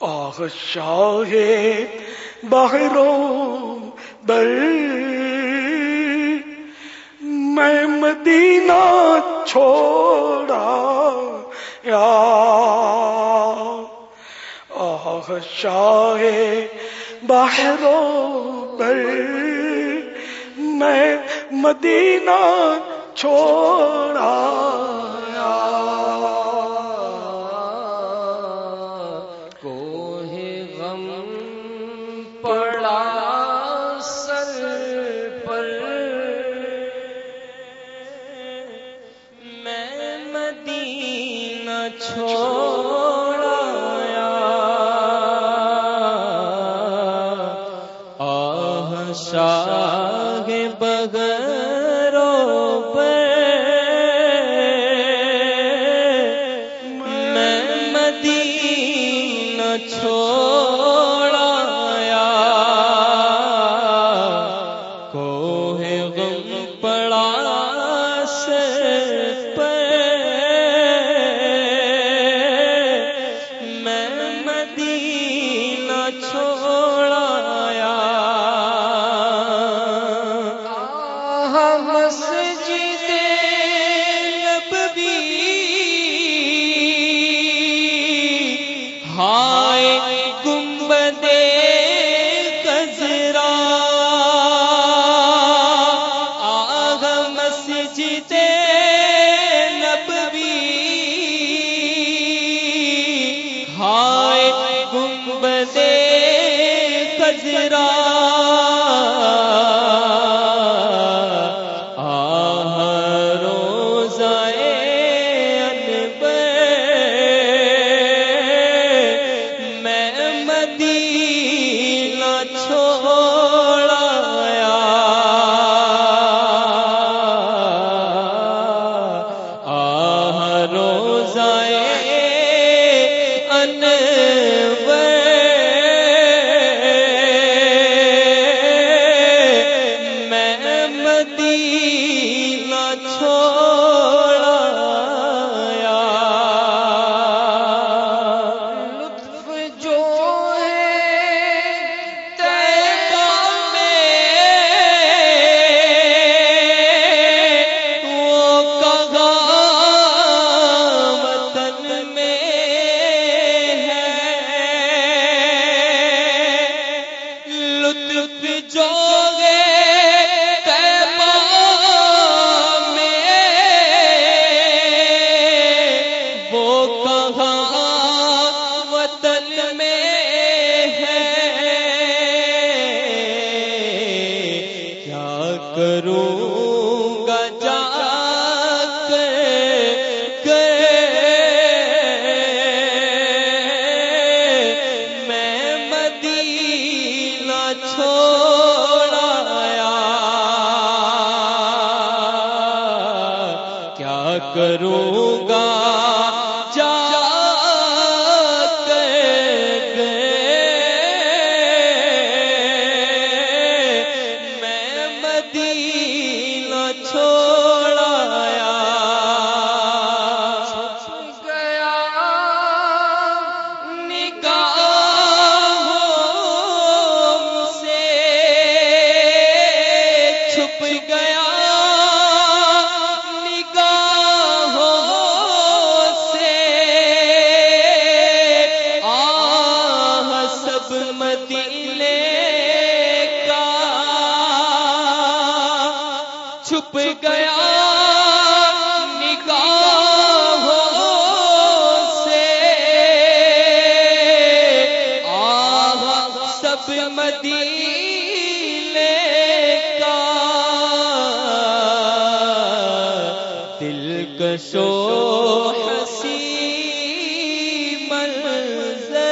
آہ شاہ بہروں بل میں مدینہ چھوڑا، یا آہ شاہ بہروں بل میں مدینہ چھوڑا۔ چھوڑا آہ شاہ بغروں پر مدینہ چھوڑا کرو کشو ہسی منظر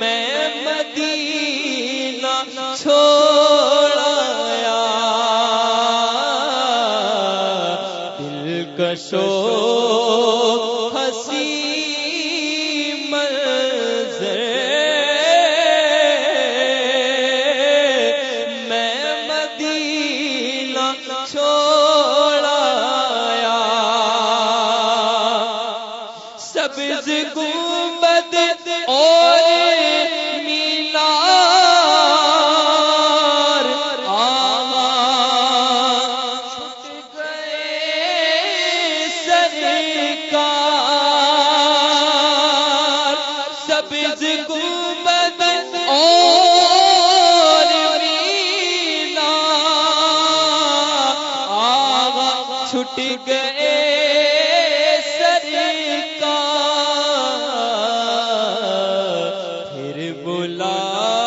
میں مدینہ چھوڑایا۔ دلکشو سبز پھر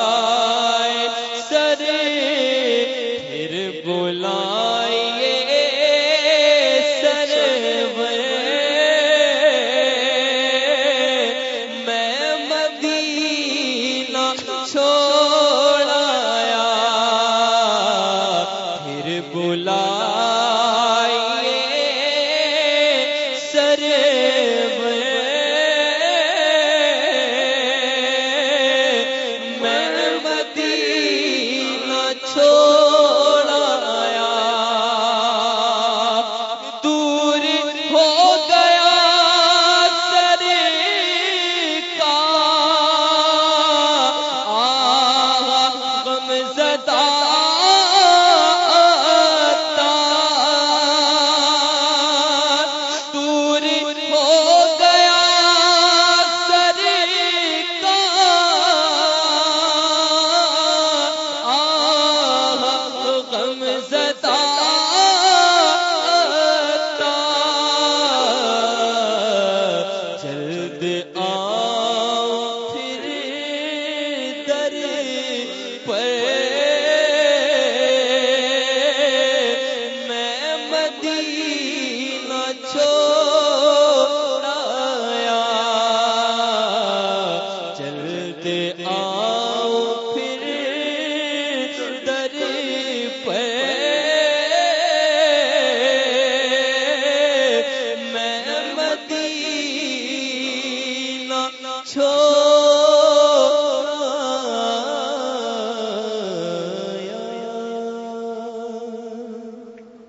بچوں